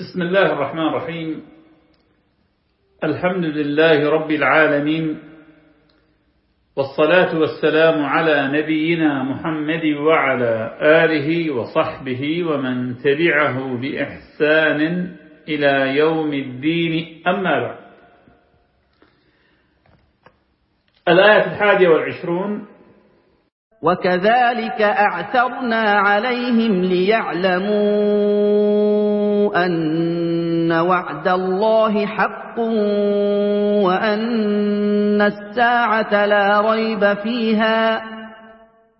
بسم الله الرحمن الرحيم. الحمد لله رب العالمين والصلاة والسلام على نبينا محمد وعلى آله وصحبه ومن تبعه بإحسان إلى يوم الدين. أما بعد الآية الحادية والعشرون وكذلك أعثرنا عليهم ليعلموا أن وعد الله حق وأن الساعة لا ريب فيها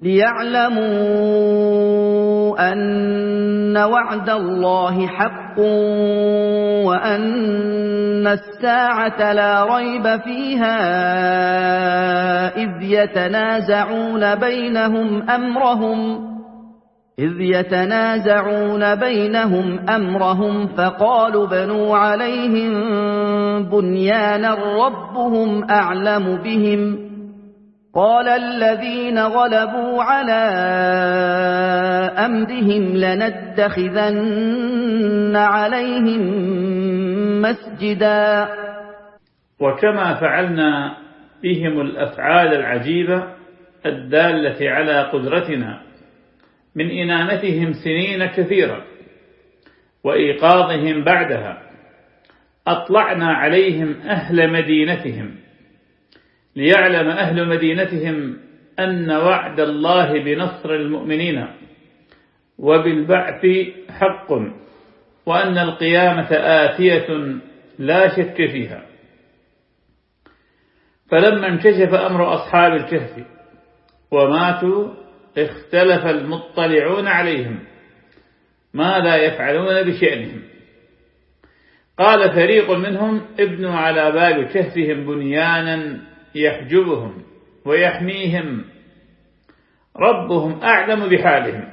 ليعلموا أن وعد الله حق وأن الساعة لا ريب فيها إذ يتنازعون بينهم أمرهم إذ يتنازعون بينهم أمرهم فقالوا بنوا عليهم بنيانا ربهم أعلم بهم. قال الذين غلبوا على أمرهم لنتخذن عليهم مسجدا. وكما فعلنا بهم الأفعال العجيبة الدالة على قدرتنا. من إنامتهم سنين كثيرة وإيقاظهم بعدها أطلعنا عليهم أهل مدينتهم ليعلم أهل مدينتهم أن وعد الله بنصر المؤمنين وبالبعث حق وأن القيامة آتية لا شك فيها. فلما انكشف أمر أصحاب الكهف وماتوا اختلف المطلعون عليهم. ماذا يفعلون بشأنهم؟ قال فريق منهم ابنوا على باب كهفهم بنيانا يحجبهم ويحميهم. ربهم أعلم بحالهم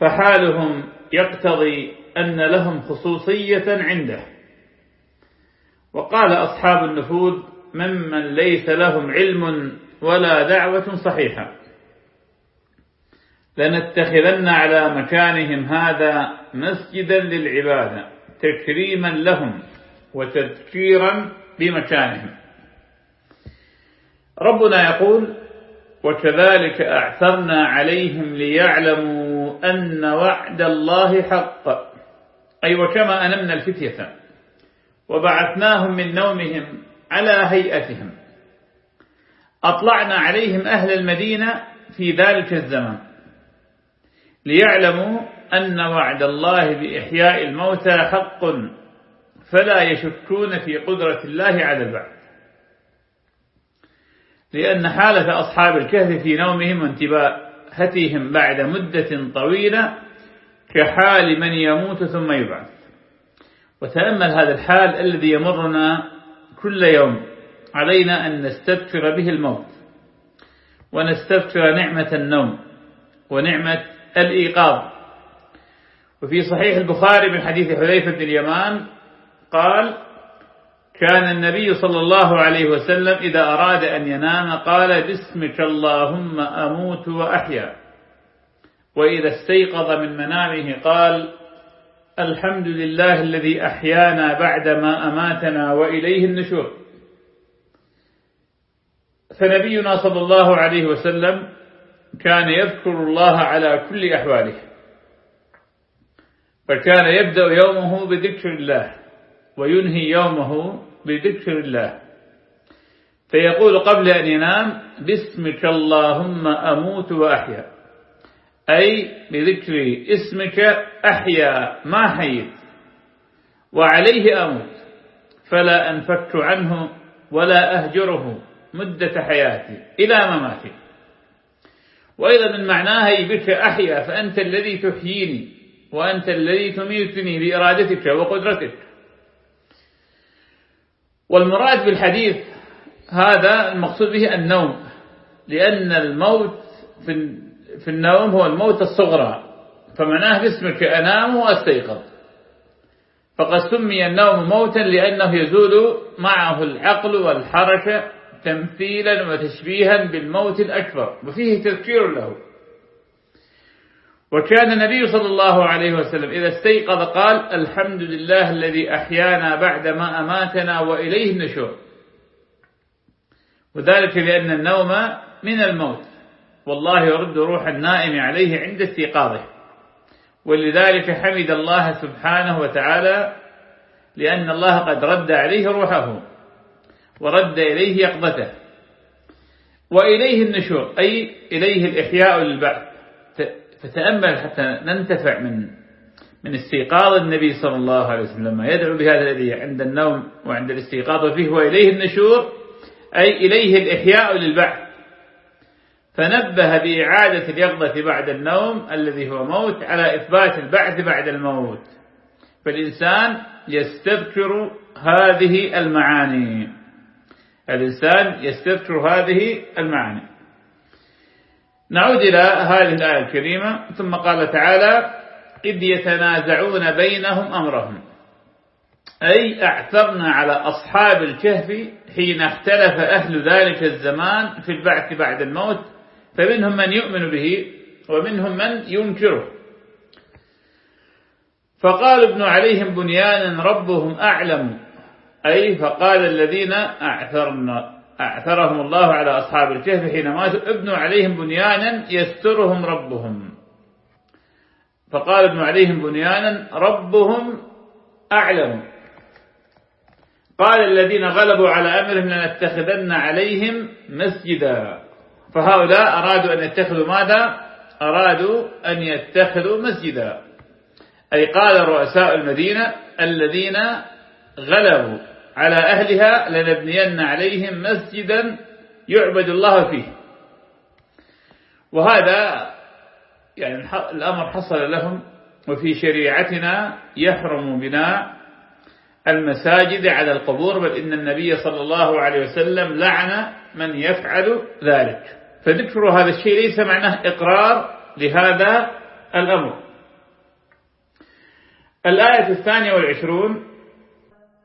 فحالهم يقتضي أن لهم خصوصية عنده. وقال أصحاب النفوذ ممن ليس لهم علم ولا دعوة صحيحة. لنتخذن على مكانهم هذا مسجدا للعبادة تكريما لهم وتذكيرا بمكانهم. ربنا يقول وكذلك أعثرنا عليهم ليعلموا أن وعد الله حق. أي وكما أنمنا الفتية وبعثناهم من نومهم على هيئتهم. أطلعنا عليهم أهل المدينة في ذلك الزمان. ليعلموا أن وعد الله بإحياء الموتى حق فلا يشكون في قدرة الله على البعث. لأن حالة أصحاب الكهف في نومهم وانتباهتهم بعد مدة طويلة كحال من يموت ثم يبعث. وتأمل هذا الحال الذي يمرنا كل يوم علينا أن نستذكر به الموت ونستذكر نعمة النوم ونعمة الإيقاظ. وفي صحيح البخاري من حديث حذيفة بن اليمان قال كان النبي صلى الله عليه وسلم إذا أراد أن ينام قال باسمك اللهم أموت وأحيا. وإذا استيقظ من منامه قال الحمد لله الذي أحيانا بعدما أماتنا وإليه النشور. فنبينا صلى الله عليه وسلم كان يذكر الله على كل أحواله فكان يبدأ يومه بذكر الله وينهي يومه بذكر الله. فيقول قبل أن ينام باسمك اللهم أموت وأحيا. أي بذكر اسمك أحيا ما حييت. وعليه أموت فلا أنفك عنه ولا أهجره مدة حياتي إلى مماتي. وأيضا من معناها بك أحيا فأنت الذي تحييني وأنت الذي تميتني بإرادتك وقدرتك. والمراد بالحديث هذا المقصود به النوم لأن الموت في النوم هو الموت الصغرى فمعناه باسمك أنام وأستيقظ. فقد سمي النوم موتا لأنه يزول معه العقل والحركة تمثيلا وتشبيها بالموت الأكبر وفيه تذكير له. وكان النبي صلى الله عليه وسلم إذا استيقظ قال الحمد لله الذي أحيانا بعدما أماتنا وإليه النشور. وذلك لأن النوم من الموت. والله يرد روح النائم عليه عند استيقاظه. ولذلك حمد الله سبحانه وتعالى لأن الله قد رد عليه روحه. ورد إليه يقظته. وإليه النشور أي إليه الإحياء للبعث فتأمل حتى ننتفع من من استيقاظ النبي صلى الله عليه وسلم. لما يدعو بهذا الذي عند النوم وعند الاستيقاظ فيه وإليه النشور أي إليه الإحياء للبعث. فنبه بإعادة اليقظة بعد النوم الذي هو موت على إثبات البعث بعد الموت. فالإنسان يستذكر هذه المعاني. الإنسان يستذكر هذه المعاني. نعود إلى هذه الآية الكريمة ثم قال تعالى إذ يتنازعون بينهم أمرهم. أي أعثرنا على أصحاب الكهف حين اختلف أهل ذلك الزمان في البعث بعد الموت فمنهم من يؤمن به ومنهم من ينكره. فقال ابن عليهم بنيانا ربهم أعلم. أي فقال الذين أعثرنا أعثرهم الله على أصحاب الكهف حين ماتوا ابنوا عليهم بنيانا يسترهم ربهم. فقال ابن عليهم بنيانا ربهم أعلم. قال الذين غلبوا على أمرهم لنتخذن عليهم مسجدا. فهؤلاء أرادوا أن يتخذوا ماذا؟ أرادوا أن يتخذوا مسجدا. أي قال رؤساء المدينة الذين غلبوا. على أهلها لنبنين عليهم مسجدا يعبد الله فيه. وهذا يعني الأمر حصل لهم وفي شريعتنا يحرم بناء المساجد على القبور بل إن النبي صلى الله عليه وسلم لعن من يفعل ذلك. فذكر هذا الشيء ليس معناه إقرار لهذا الأمر. الآية الثانية والعشرون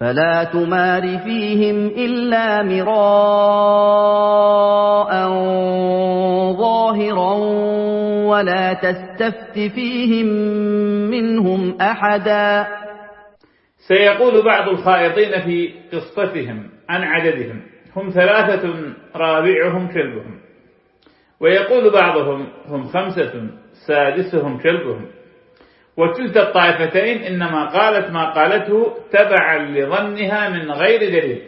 فلا تمار فيهم إلا مراء ظاهرا ولا تستفت فيهم منهم أحدا. سيقول بعض الخائطين في قصتهم عن عددهم هم ثلاثة رابعهم كلبهم. ويقول بعضهم هم خمسة سادسهم كلبهم. وكلتا الطائفتين إنما قالت ما قالته تبعا لظنها من غير دليل.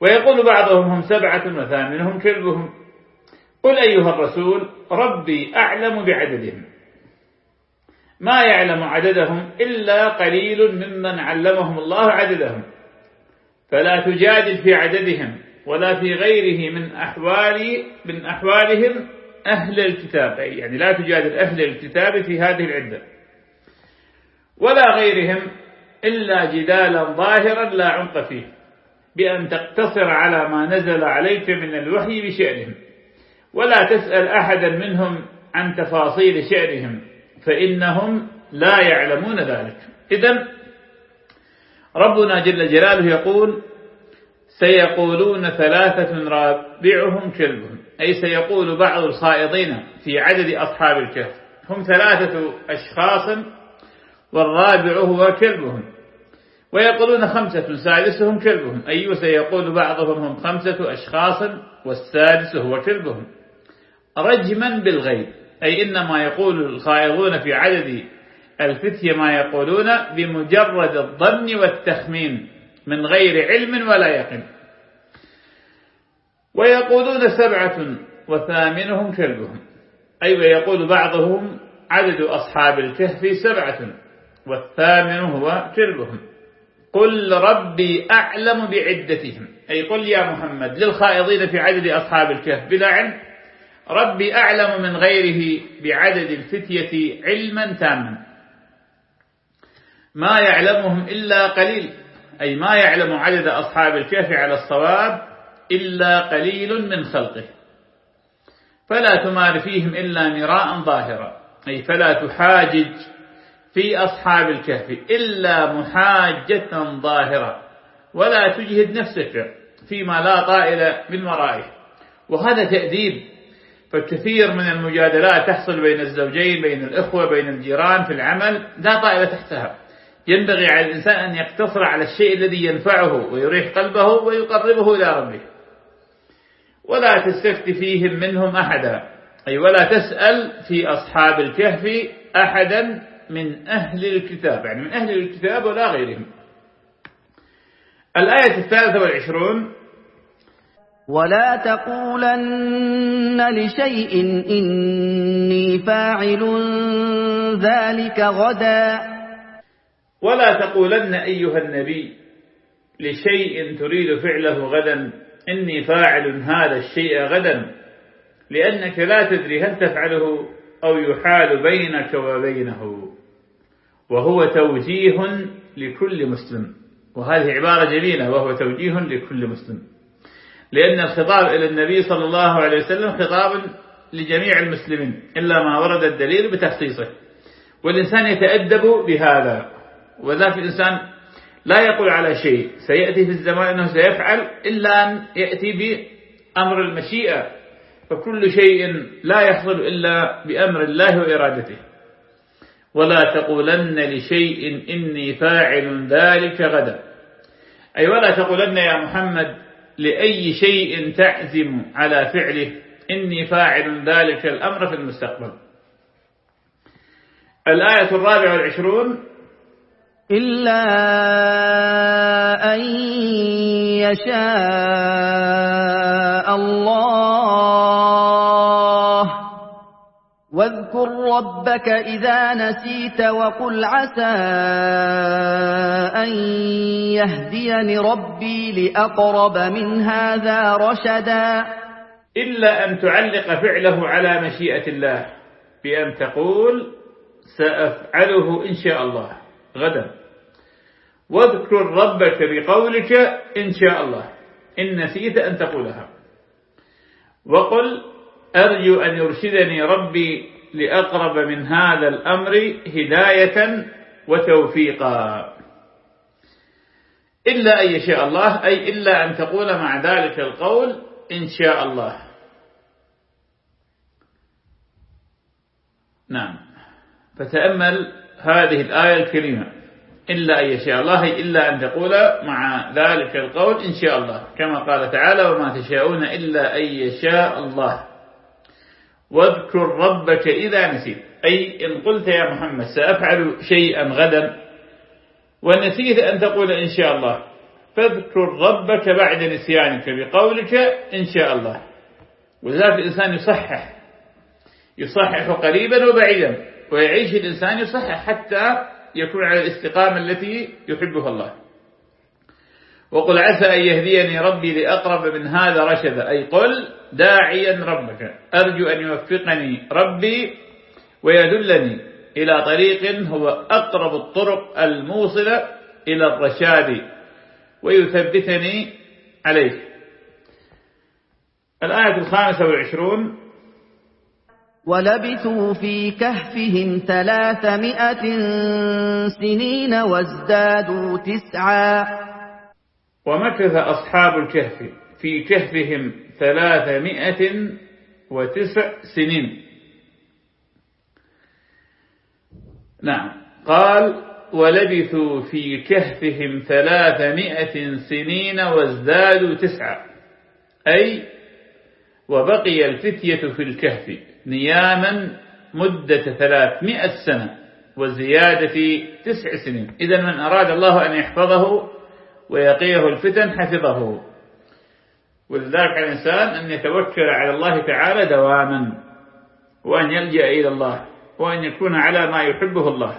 ويقول بعضهم هم سبعة وثامنهم كلبهم. قل أيها الرسول ربي أعلم بعددهم. ما يعلم عددهم إلا قليل ممن علمهم الله عددهم. فلا تجادل في عددهم ولا في غيره من أحوال من أحوالهم أهل الكتاب. يعني لا تجادل أهل الكتاب في هذه العدة. ولا غيرهم إلا جدالا ظاهرا لا عمق فيه بأن تقتصر على ما نزل عليك من الوحي بشأنهم. ولا تسأل أحدا منهم عن تفاصيل شأنهم فإنهم لا يعلمون ذلك. إذا ربنا جل جلاله يقول سيقولون ثلاثة رابعهم كلبهم. أي سيقول بعض الخائضين في عدد أصحاب الكهف. هم ثلاثة أشخاص والرابع هو كلبهم ويقولون خمسة سادسهم كلبهم أي سيقول بعضهم هم خمسة أشخاص والسادس هو كلبهم رجما بالغيب أي إنما يقول الخائضون في عدد الفتية ما يقولون بمجرد الظن والتخمين من غير علم ولا يقين. ويقولون سبعة وثامنهم كلبهم أي أيوة ويقول بعضهم عدد أصحاب الكهف سبعة. والثامن هو كلبهم. قل ربي أعلم بعدتهم. أي قل يا محمد للخائضين في عدد أصحاب الكهف. بلا علم. ربي أعلم من غيره بعدد الفتية علما تاما. ما يعلمهم إلا قليل. أي ما يعلم عدد أصحاب الكهف على الصواب إلا قليل من خلقه. فلا تمار فيهم إلا مراء ظاهرا. أي فلا تحاجج في أصحاب الكهف إلا محاجة ظاهرة ولا تجهد نفسك فيما لا طائل من ورائه. وهذا تأديب فالكثير من المجادلات تحصل بين الزوجين بين الإخوة بين الجيران في العمل لا طائل تحتها. ينبغي على الإنسان أن يقتصر على الشيء الذي ينفعه ويريح قلبه ويقربه إلى ربه. ولا تستفت فيهم منهم أحدا أي ولا تسأل في أصحاب الكهف أحدا من أهل الكتاب يعني من أهل الكتاب ولا غيرهم. الآية الثالثة والعشرون ولا تقولن لشيء إني فاعل ذلك غدا. ولا تقولن أيها النبي لشيء تريد فعله غدا إني فاعل هذا الشيء غدا لأنك لا تدري هل تفعله أو يحال بينك وبينه. وهو توجيه لكل مسلم. وهذه عبارة جميلة وهو توجيه لكل مسلم. لأن الخطاب إلى النبي صلى الله عليه وسلم خطاب لجميع المسلمين إلا ما ورد الدليل بتخصيصه. والإنسان يتأدب بهذا. وذاك الإنسان لا يقول على شيء. سيأتي في الزمان أنه سيفعل إلا أن يأتي بأمر المشيئة. فكل شيء لا يحصل إلا بأمر الله وإرادته. ولا تقولن لشيء إني فاعل ذلك غدا. أي ولا تقولن يا محمد لأي شيء تعزم على فعله إني فاعل ذلك الأمر في المستقبل. الآية الرابعة والعشرون. إلا أن يشاء الله واذكر ربك إذا نسيت وقل عسى أن يهديني ربي لأقرب من هذا رشدا. إلا أن تعلق فعله على مشيئة الله بأن تقول سأفعله إن شاء الله. غدا. واذكر ربك بقولك إن شاء الله. إن نسيت أن تقولها. وقل أرجو أن يرشدني ربي لأقرب من هذا الأمر هداية وتوفيقا. إلا أن يشاء الله أي إلا أن تقول مع ذلك القول إن شاء الله. نعم. فتأمل هذه الآية الكريمة. إلا أن يشاء الله إلا أن تقول مع ذلك القول إن شاء الله. كما قال تعالى وما تشاءون إلا أن يشاء الله. واذكر ربك إذا نسيت. أي إن قلت يا محمد سأفعل شيئا غدا ونسيت أن تقول إن شاء الله فاذكر ربك بعد نسيانك بقولك إن شاء الله. ولذلك الإنسان يصحح يصحح قريبا وبعيدا ويعيش الإنسان يصحح حتى يكون على الاستقامة التي يحبها الله. وقل عسى أن يهديني ربي لأقرب من هذا رشدا. أي قل داعيا ربك. أرجو أن يوفقني ربي ويدلني إلى طريق هو أقرب الطرق الموصلة إلى الرشاد ويثبتني عليه. الآية الخامسة والعشرون. ولبثوا في كهفهم ثلاثمائة سنين وازدادوا تسعا. ومكث أصحاب الكهف في كهفهم ثلاثمائة وتسع سنين. نعم. قال ولبثوا في كهفهم ثلاثمائة سنين وازدادوا تسعة. أي وبقي الفتية في الكهف نياما مدة ثلاثمائة سنة وزيادة تسع سنين. إذا من أراد الله أن يحفظه ويقيه الفتن حفظه. ولذلك على الإنسان أن يتوكل على الله تعالى دواما وأن يلجأ إلى الله وأن يكون على ما يحبه الله.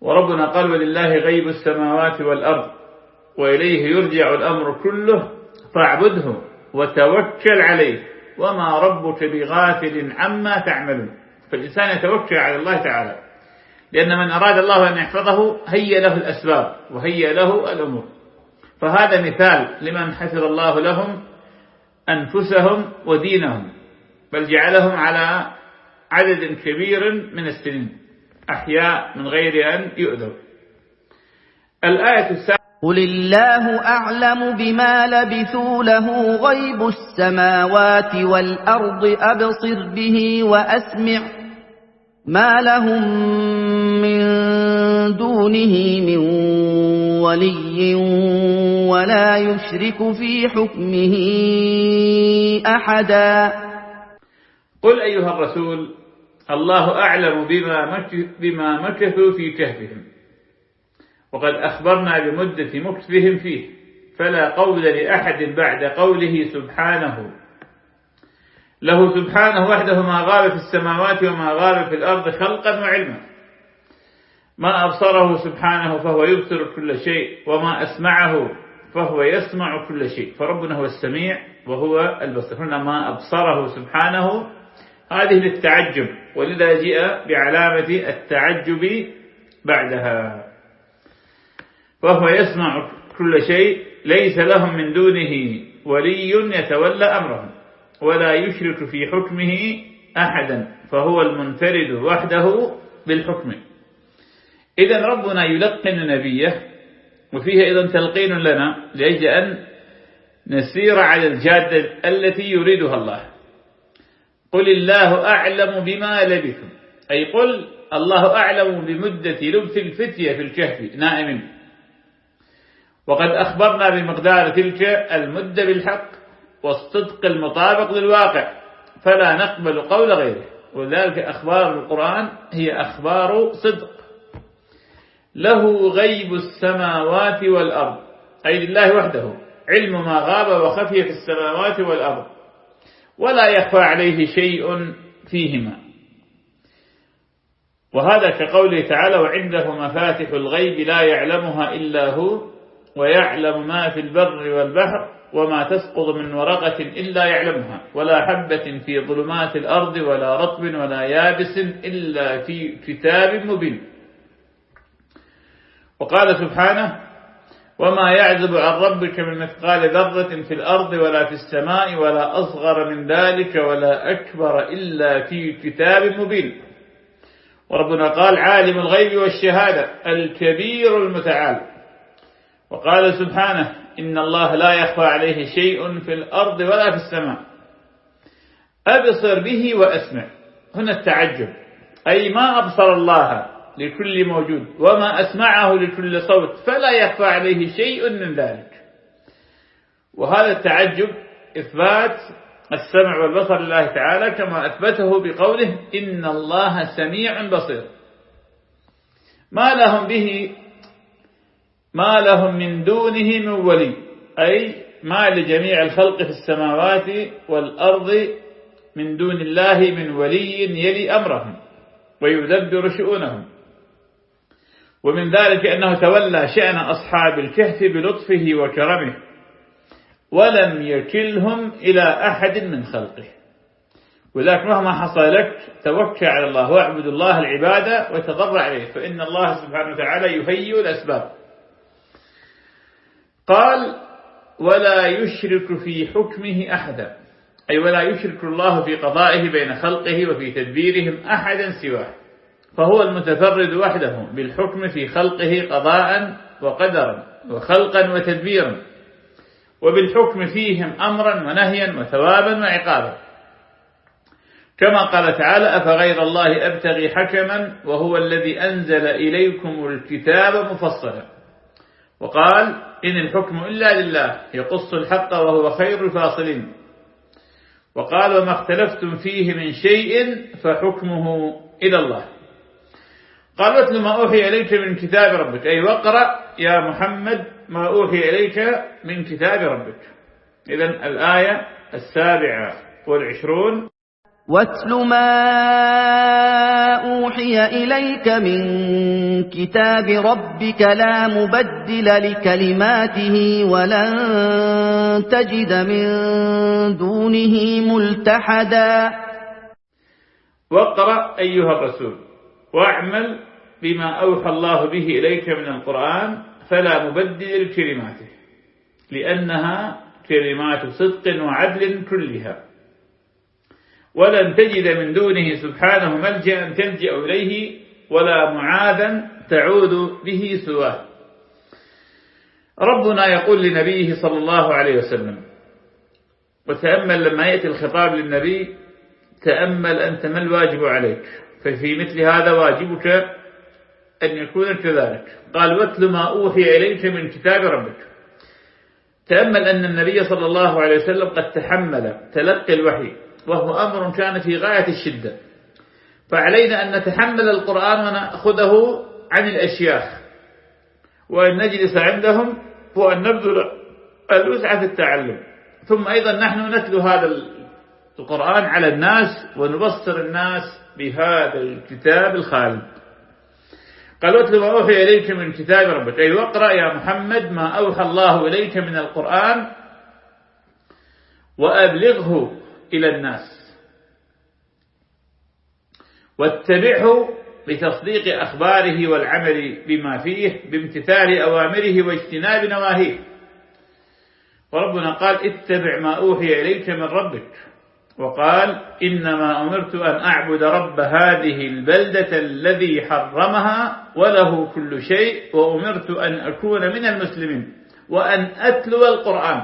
وربنا قال ولله غيب السماوات والأرض وإليه يرجع الأمر كله فاعبده وتوكل عليه وما ربك بغافل عما تعملون. فالإنسان يتوكل على الله تعالى. لأن من أراد الله أن يحفظه هيا له الأسباب وهيا له الأمور. فهذا مثال لمن حفظ الله لهم أنفسهم ودينهم بل جعلهم على عدد كبير من السنين أحياء من غير أن يؤذوا. الآية السابقة قل الله أعلم بما لبثوا له غيب السماوات والأرض أبصر به وأسمع. ما لهم من دونه من ولي ولا يشرك في حكمه أحدا. قل أيها الرسول الله أعلم بما بما مكثوا في كهفهم وقد أخبرنا بمدة مكثهم فيه فلا قول لأحد بعد قوله سبحانه. له سبحانه وحده ما غاب في السماوات وما غاب في الأرض خلقا وعلما. ما أبصره سبحانه فهو يبصر كل شيء وما أسمعه فهو يسمع كل شيء. فربنا هو السميع وهو البصير. هنا ما أبصره سبحانه هذه للتعجب ولذا جاء بعلامة التعجب بعدها. وهو يسمع كل شيء ليس لهم من دونه ولي يتولى أمرهم ولا يشرك في حكمه أحدا فهو المنفرد وحده بالحكم. إذا ربنا يلقن نبيه وفيه أيضا تلقين لنا لأجل أن نسير على الجادة التي يريدها الله. قل الله أعلم بما لبثوا أي قل الله أعلم بمدة لبث الفتية في الكهف نائم. وقد أخبرنا بمقدار تلك المدة بالحق والصدق المطابق للواقع فلا نقبل قول غيره. ولذلك أخبار القرآن هي أخبار صدق. له غيب السماوات والأرض. أي لله وحده. علم ما غاب وخفي في السماوات والأرض. ولا يخفى عليه شيء فيهما. وهذا كقوله تعالى وعنده مفاتح الغيب لا يعلمها إلا هو ويعلم ما في البر والبحر وما تسقط من ورقة إلا يعلمها. ولا حبة في ظلمات الأرض ولا رطب ولا يابس إلا في كتاب مبين. وقال سبحانه وما يعزب عن ربك من مثقال ذرة في الأرض ولا في السماء ولا أصغر من ذلك ولا أكبر إلا في كتاب مبين. وربنا قال عالم الغيب والشهادة الكبير المتعال. وقال سبحانه إن الله لا يخفى عليه شيء في الأرض ولا في السماء. أبصر به وأسمع. هنا التعجب. أي ما أبصر الله لكل موجود. وما أسمعه لكل صوت فلا يخفى عليه شيء من ذلك. وهذا التعجب إثبات السمع والبصر لله تعالى كما أثبته بقوله إن الله سميع بصير. ما لهم به ما لهم من دونه من ولي أي ما لجميع الخلق في السماوات والأرض من دون الله من ولي يلي أمرهم ويدبر شؤونهم. ومن ذلك أنه تولى شأن أصحاب الكهف بلطفه وكرمه ولم يكلهم إلى أحد من خلقه. وذلك مهما حصل لك توكل على الله واعبد الله العبادة وتضرع عليه فإن الله سبحانه وتعالى يهيئ الأسباب. قال ولا يشرك في حكمه أحدا. أي ولا يشرك الله في قضائه بين خلقه وفي تدبيرهم أحدا سواه. فهو المتفرد وحده بالحكم في خلقه قضاء وقدرا وخلقا وتدبيرا وبالحكم فيهم أمرا ونهيا وثوابا وعقابا. كما قال تعالى أفغير الله أبتغي حكما وهو الذي أنزل إليكم الكتاب مفصلا. وقال إن الحكم إلا لله يقص الحق وهو خير الفاصلين. وقال وما اختلفتم فيه من شيء فحكمه إلى الله. قال اتل ما أوحي إليك من كتاب ربك. أي واقرأ يا محمد ما أوحي إليك من كتاب ربك. إذا الآية السابعة والعشرون. واتل ما أوحي إليك من كتاب ربك لا مبدل لكلماته ولن تجد من دونه ملتحدا. واقرأ أيها الرسول. واعمل بما أوحى الله به إليك من القرآن فلا مبدل لكلماته لأنها كلمات صدق وعدل كلها. ولن تجد من دونه سبحانه ملجأ تلجأ إليه ولا معاذا تعود به سواه. ربنا يقول لنبيه صلى الله عليه وسلم وتأمل لما يأتي الخطاب للنبي تأمل أنت ما الواجب عليك. ففي مثل هذا واجبك أن يكون كذلك. قال واتل ما أوحي إليك من كتاب ربك. تأمل أن النبي صلى الله عليه وسلم قد تحمل تلقي الوحي وهو أمر كان في غاية الشدة. فعلينا أن نتحمل القرآن ونأخذه عن الأشياخ وأن نجلس عندهم وأن نبذل الوسعة في التعلم. ثم أيضا نحن نتلو هذا القرآن على الناس ونبصر الناس بهذا الكتاب الخالد. قال واتل ما أوحي إليك من كتاب ربك. أي واقرأ يا محمد ما أوحى الله إليك من القرآن وأبلغه إلى الناس. واتبعه بتصديق أخباره والعمل بما فيه بامتثال أوامره واجتناب نواهيه. وربنا قال اتبع ما أوحي إليك من ربك. وقال إنما أمرت أن أعبد رب هذه البلدة الذي حرمها وله كل شيء وأمرت أن أكون من المسلمين وأن أتلو القرآن.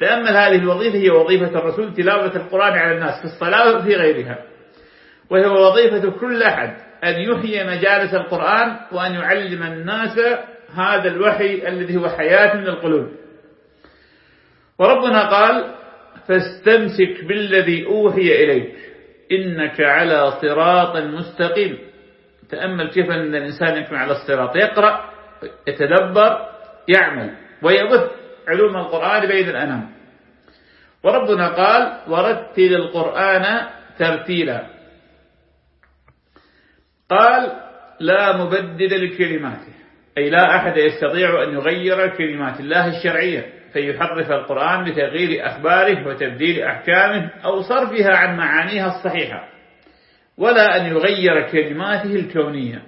تأمل هذه الوظيفة هي وظيفة الرسول تلاوة القرآن على الناس في الصلاة وفي غيرها. وهي وظيفة كل أحد أن يحيي مجالس القرآن وأن يعلم الناس هذا الوحي الذي هو حياة من القلوب. وربنا قال فاستمسك بالذي أوحي إليك. إنك على صراط مستقيم. تأمل كيف أن الإنسان يكون على الصراط. يقرأ يتدبر يعمل ويبث علوم القرآن بين الأنام. وربنا قال ورتل القرآن ترتيلا قال لا مبدل لكلماته أي لا أحد يستطيع أن يغير كلمات الله الشرعية. فيحرف القرآن بتغيير أخباره وتبديل أحكامه أو صرفها عن معانيها الصحيحة ولا أن يغير كلماته الكونية.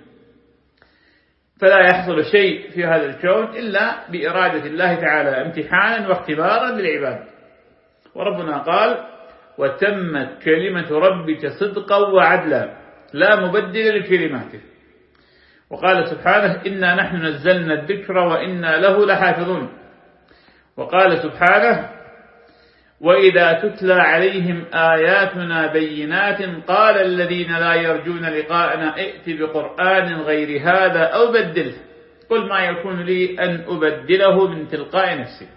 فلا يحصل شيء في هذا الكون إلا بإرادة الله تعالى امتحانا واختبارا للعباد. وربنا قال وتمت كلمة ربك صدقا وعدلا لا مبدل لكلماته. وقال سبحانه إنا نحن نزلنا الذكر وإنا له لحافظون. وقال سبحانه وإذا تتلى عليهم آياتنا بينات قال الذين لا يرجون لقاءنا ائت بقرآن غير هذا أو بدله قل ما يكون لي أن أبدله من تلقاء نفسي.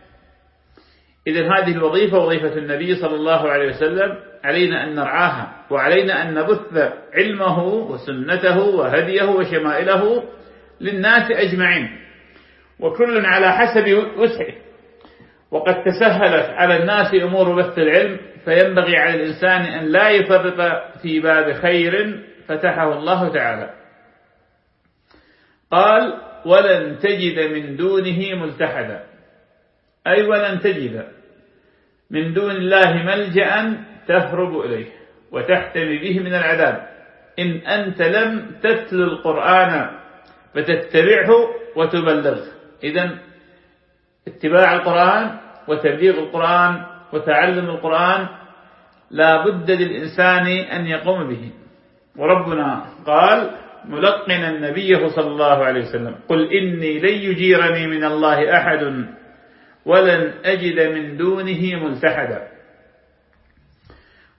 إذا هذه الوظيفة وظيفة النبي صلى الله عليه وسلم علينا أن نرعاها وعلينا أن نبث علمه وسنته وهديه وشمائله للناس أجمعين. وكل على حسب وسعه. وقد تسهلت على الناس أمور بث العلم فينبغي على الإنسان أن لا يفرط في باب خير فتحه الله تعالى. قال ولن تجد من دونه ملتحدا. أي ولن تجد من دون الله ملجأ تهرب إليه وتحتمي به من العذاب. إن أنت لم تتل القرآن فتتبعه وتبلغه. إذا اتباع القرآن وتبليغ القرآن وتعلم القرآن لا بد للإنسان أن يقوم به. وربنا قال ملقنا النبي صلى الله عليه وسلم. قل إني لن يجيرني من الله أحد ولن أجد من دونه ملتحدا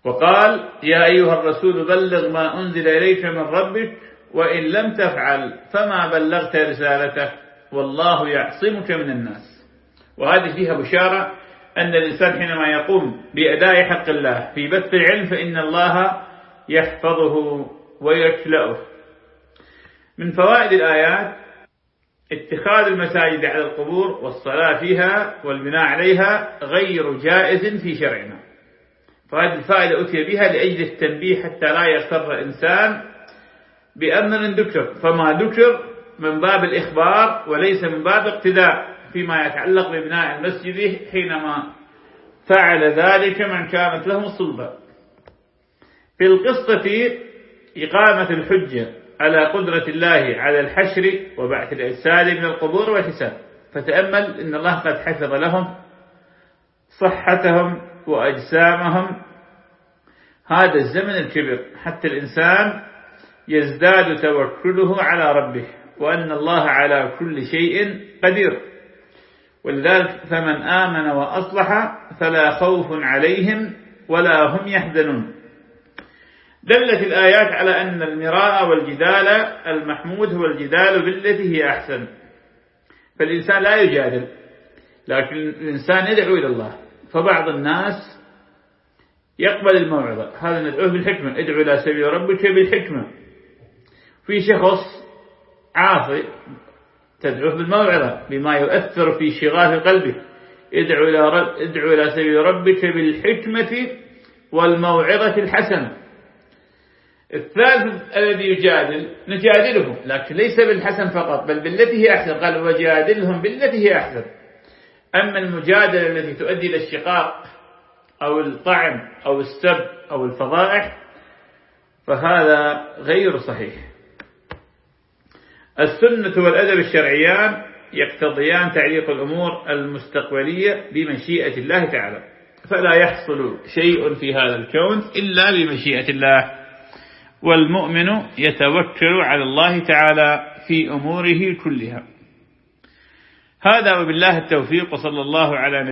وقال يا أيها الرسول بلغ ما أنزل إليك من ربك وإن لم تفعل فما بلغت رسالته والله يعصمك من الناس. وهذه فيها بشارة أن الإنسان حينما يقوم بأداء حق الله في بث العلم فإن الله يحفظه ويكلأه من فوائد الآيات اتخاذ المساجد على القبور والصلاة فيها والبناء عليها غير جائز في شرعنا. فهذه الفائدة أتي بها لأجل التنبيه حتى لا يغتر الإنسان بأمر ذكر فما ذكر من باب الإخبار وليس من باب اقتداء. فيما يتعلق ببناء المسجد حينما فعل ذلك من كانت له الصلبة في القصة إقامة الحجة على قدرة الله على الحشر وبعث الأجساد من القبور والحساب فتأمل إن الله قد حفظ لهم صحتهم وأجسامهم. هذا الزمن الكبر حتى الإنسان يزداد توكله على ربه وأن الله على كل شيء قدير. ولذلك فمن آمن وأصلح فلا خوف عليهم ولا هم يحزنون. دلت الآيات على أن المراء والجدال المحمود هو الجدال بالتي هي أحسن. فالإنسان لا يجادل لكن الإنسان يدعو إلى الله. فبعض الناس يقبل الموعظة. هذا ندعوه بالحكمة. ادعو إلى سبيل ربك بالحكمة. في شخص عاصي تدعوه بالموعظة بما يؤثر في شغاف قلبه. ادعو إلى, رب ادعو إلى سبيل ربك بالحكمة والموعظة الحسنة. الثالث الذي يجادل نجادلهم لكن ليس بالحسن فقط بل بالتي هي أحسن. قال وجادلهم بالتي هي أحسن. أما المجادلة التي تؤدي إلى الشقاق أو الطعن أو السب أو الفضائح فهذا غير صحيح. السنة والأدب الشرعيان يقتضيان تعليق الأمور المستقبلية بمشيئة الله تعالى. فلا يحصل شيء في هذا الكون إلا بمشيئة الله. والمؤمن يتوكل على الله تعالى في أموره كلها. هذا وبالله التوفيق وصلى الله على